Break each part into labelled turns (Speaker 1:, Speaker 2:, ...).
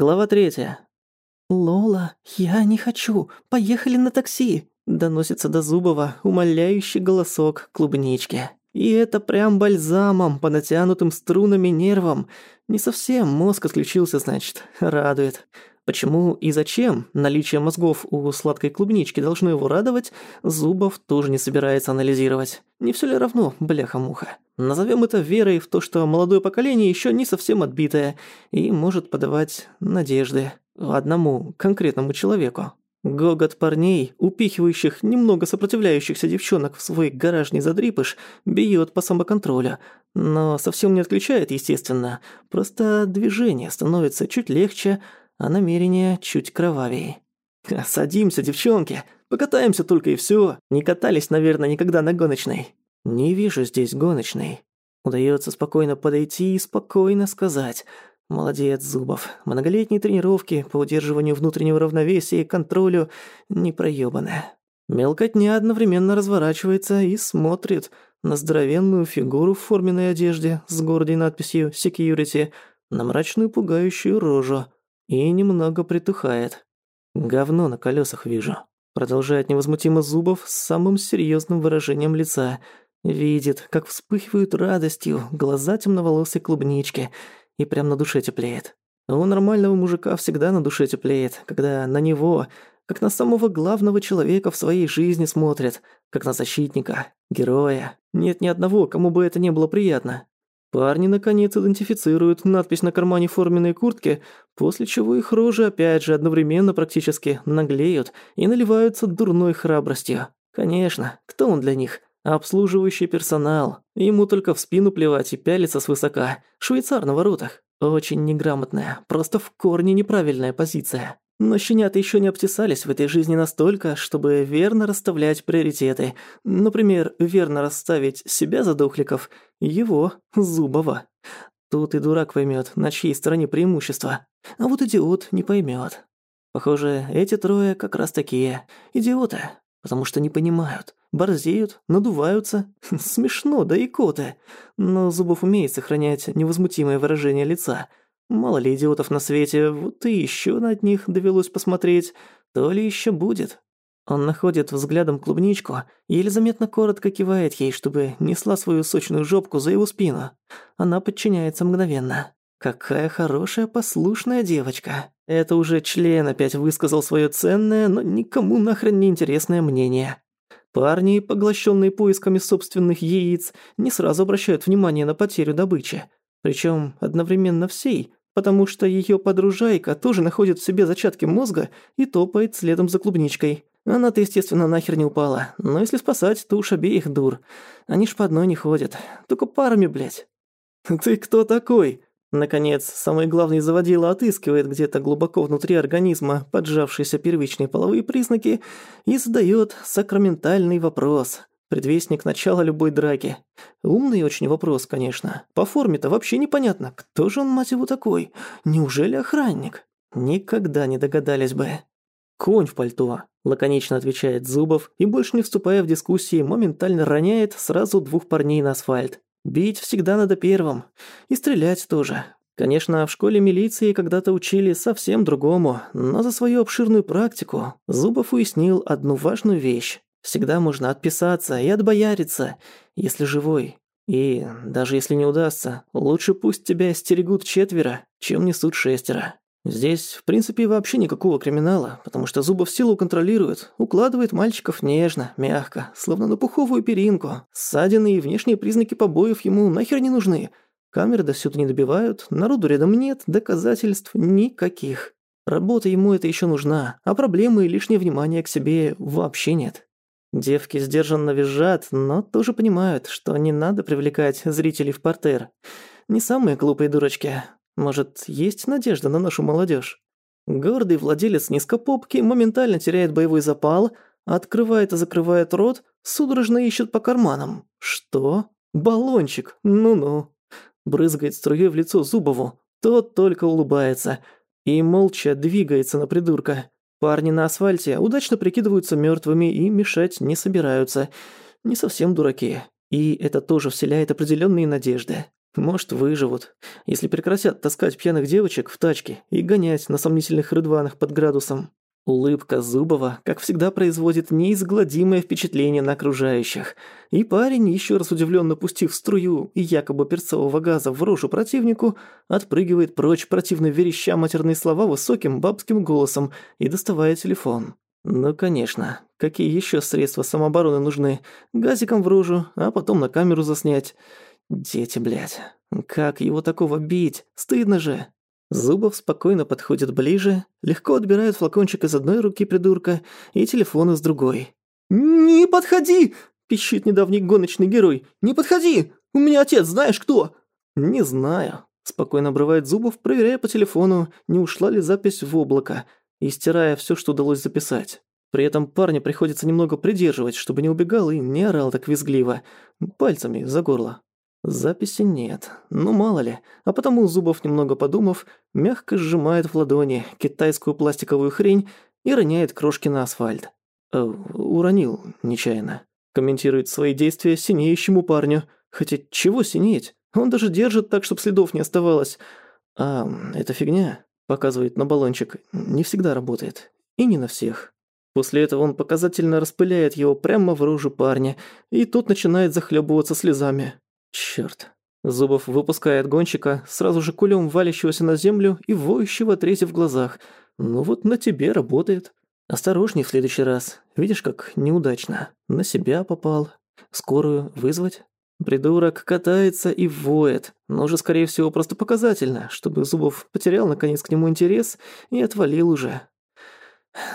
Speaker 1: Глава третья. «Лола, я не хочу. Поехали на такси!» Доносится до Зубова умоляющий голосок клубнички. И это прям бальзамом по натянутым струнами нервам. Не совсем мозг отключился, значит. Радует. Почему и зачем наличие мозгов у сладкой клубнички должно его радовать, Зубов тоже не собирается анализировать. Не все ли равно, бляха-муха. Назовем это верой в то, что молодое поколение еще не совсем отбитое и может подавать надежды одному конкретному человеку. Гогот парней, упихивающих немного сопротивляющихся девчонок в свой гаражный задрипыш, бьет по самоконтролю. Но совсем не отключает, естественно. Просто движение становится чуть легче, а намерение чуть кровавее. «Садимся, девчонки! Покатаемся только и всё. Не катались, наверное, никогда на гоночной». «Не вижу здесь гоночной». Удаётся спокойно подойти и спокойно сказать – Молодец, Зубов. Многолетние тренировки по удерживанию внутреннего равновесия и контролю не проёбаны. Мелкотня одновременно разворачивается и смотрит на здоровенную фигуру в форменной одежде с гордой надписью «Security», на мрачную пугающую рожу и немного притухает. «Говно на колёсах вижу», — продолжает невозмутимо Зубов с самым серьёзным выражением лица. Видит, как вспыхивают радостью глаза темноволосой клубнички — и прям на душе теплеет. У нормального мужика всегда на душе теплеет, когда на него, как на самого главного человека в своей жизни смотрят, как на защитника, героя. Нет ни одного, кому бы это не было приятно. Парни, наконец, идентифицируют надпись на кармане форменной куртки, после чего их рожи опять же одновременно практически наглеют и наливаются дурной храбростью. Конечно, кто он для них? Обслуживающий персонал. Ему только в спину плевать и пялиться свысока. Швейцар на воротах. Очень неграмотная, просто в корне неправильная позиция. Но щенята еще не обтесались в этой жизни настолько, чтобы верно расставлять приоритеты. Например, верно расставить себя задохликов, его, Зубова. Тут и дурак поймет, на чьей стороне преимущество. А вот идиот не поймет. Похоже, эти трое как раз такие. Идиоты потому что не понимают. Борзеют, надуваются. Смешно, да и коты. Но Зубов умеет сохранять невозмутимое выражение лица. Мало ли идиотов на свете, вот и еще на одних довелось посмотреть. То ли еще будет. Он находит взглядом клубничку еле заметно коротко кивает ей, чтобы несла свою сочную жопку за его спину. Она подчиняется мгновенно. Какая хорошая послушная девочка. Это уже член опять высказал свое ценное, но никому нахрен не интересное мнение. Парни, поглощенные поисками собственных яиц, не сразу обращают внимание на потерю добычи. Причем одновременно всей, потому что ее подружайка тоже находит в себе зачатки мозга и топает следом за клубничкой. Она-то, естественно, нахер не упала, но если спасать, то уж обеих дур. Они ж по одной не ходят, только парами, блядь. «Ты кто такой?» Наконец, самый главный заводила отыскивает где-то глубоко внутри организма поджавшиеся первичные половые признаки и задает сакраментальный вопрос. Предвестник начала любой драки. Умный очень вопрос, конечно. По форме-то вообще непонятно, кто же он, мать его, такой? Неужели охранник? Никогда не догадались бы. «Конь в пальто», – лаконично отвечает Зубов и, больше не вступая в дискуссии, моментально роняет сразу двух парней на асфальт. Бить всегда надо первым. И стрелять тоже. Конечно, в школе милиции когда-то учили совсем другому, но за свою обширную практику Зубов уяснил одну важную вещь. Всегда можно отписаться и отбояриться, если живой. И даже если не удастся, лучше пусть тебя стерегут четверо, чем несут шестеро. Здесь, в принципе, вообще никакого криминала, потому что Зубов силу контролирует, укладывает мальчиков нежно, мягко, словно на пуховую перинку. Ссадины и внешние признаки побоев ему нахер не нужны. Камеры до сюда не добивают, народу рядом нет, доказательств никаких. Работа ему это еще нужна, а проблемы и лишнее внимание к себе вообще нет. Девки сдержанно визжат, но тоже понимают, что не надо привлекать зрителей в портер. Не самые глупые дурочки, может, есть надежда на нашу молодежь? Гордый владелец низкопопки моментально теряет боевой запал, открывает и закрывает рот, судорожно ищет по карманам. Что? Баллончик, ну-ну. Брызгает струей в лицо Зубову. Тот только улыбается и молча двигается на придурка. Парни на асфальте удачно прикидываются мертвыми и мешать не собираются. Не совсем дураки. И это тоже вселяет определенные надежды. Может, выживут, если прекратят таскать пьяных девочек в тачке и гонять на сомнительных рыдванах под градусом. Улыбка Зубова, как всегда, производит неизгладимое впечатление на окружающих. И парень, еще раз удивленно пустив струю и якобы перцового газа в рожу противнику, отпрыгивает прочь, противно вереща матерные слова высоким бабским голосом и доставая телефон. Ну, конечно. Какие еще средства самообороны нужны? Газиком в рожу, а потом на камеру заснять. Дети, блядь. Как его такого бить? Стыдно же. Зубов спокойно подходит ближе, легко отбирает флакончик из одной руки придурка и телефон из другой. «Не подходи!» – пищит недавний гоночный герой. «Не подходи! У меня отец знаешь кто?» «Не знаю», – спокойно обрывает Зубов, проверяя по телефону, не ушла ли запись в облако, и стирая все, что удалось записать. При этом парня приходится немного придерживать, чтобы не убегал и не орал так визгливо, пальцами за горло. Записи нет, ну мало ли, а потому Зубов, немного подумав, мягко сжимает в ладони китайскую пластиковую хрень и роняет крошки на асфальт. Э, уронил, нечаянно. Комментирует свои действия синеющему парню. Хотя чего синеть? Он даже держит так, чтобы следов не оставалось. А эта фигня, показывает на баллончик, не всегда работает. И не на всех. После этого он показательно распыляет его прямо в рожу парня, и тот начинает захлебываться слезами. Черт. Зубов выпускает гонщика, сразу же кулем валящегося на землю и воющего трети в глазах. Ну вот на тебе работает. Осторожней в следующий раз. Видишь, как неудачно. На себя попал. Скорую вызвать? Придурок катается и воет, но уже, скорее всего, просто показательно, чтобы Зубов потерял, наконец, к нему интерес и отвалил уже.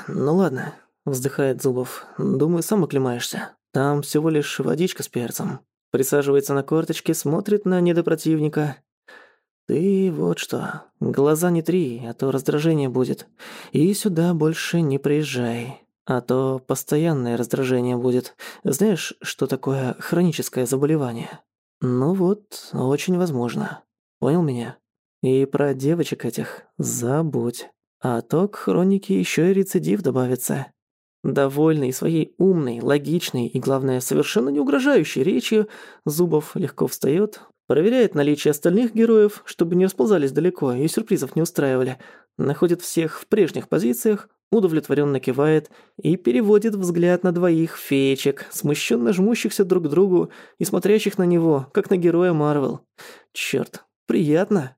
Speaker 1: «Ну ладно», — вздыхает Зубов, — «думаю, сам оклемаешься. Там всего лишь водичка с перцем». Присаживается на корточке, смотрит на недопротивника. «Ты вот что, глаза не три, а то раздражение будет. И сюда больше не приезжай, а то постоянное раздражение будет. Знаешь, что такое хроническое заболевание?» «Ну вот, очень возможно. Понял меня? И про девочек этих забудь. А то к хронике еще и рецидив добавится. Довольный своей умной, логичной и, главное, совершенно не угрожающей речью, Зубов легко встает, проверяет наличие остальных героев, чтобы не расползались далеко и сюрпризов не устраивали, находит всех в прежних позициях, удовлетворенно кивает и переводит взгляд на двоих феечек, смущенно жмущихся друг к другу и смотрящих на него, как на героя Марвел. Черт, приятно.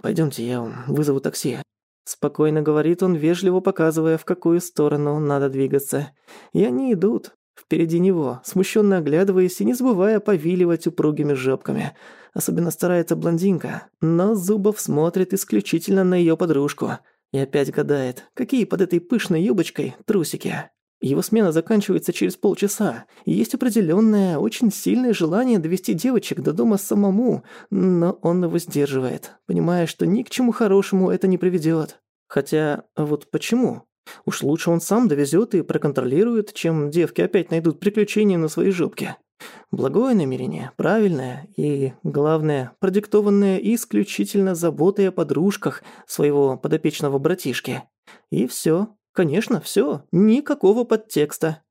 Speaker 1: Пойдемте, я вызову такси. Спокойно говорит он, вежливо показывая, в какую сторону надо двигаться. И они идут. Впереди него, смущенно оглядываясь и не забывая повиливать упругими жопками. Особенно старается блондинка, но Зубов смотрит исключительно на ее подружку. И опять гадает, какие под этой пышной юбочкой трусики. Его смена заканчивается через полчаса, и есть определенное, очень сильное желание довести девочек до дома самому, но он его сдерживает, понимая, что ни к чему хорошему это не приведет. Хотя, вот почему? Уж лучше он сам довезет и проконтролирует, чем девки опять найдут приключения на своей жопке. Благое намерение, правильное и, главное, продиктованное исключительно заботой о подружках своего подопечного братишки. И все. Конечно, все, никакого подтекста.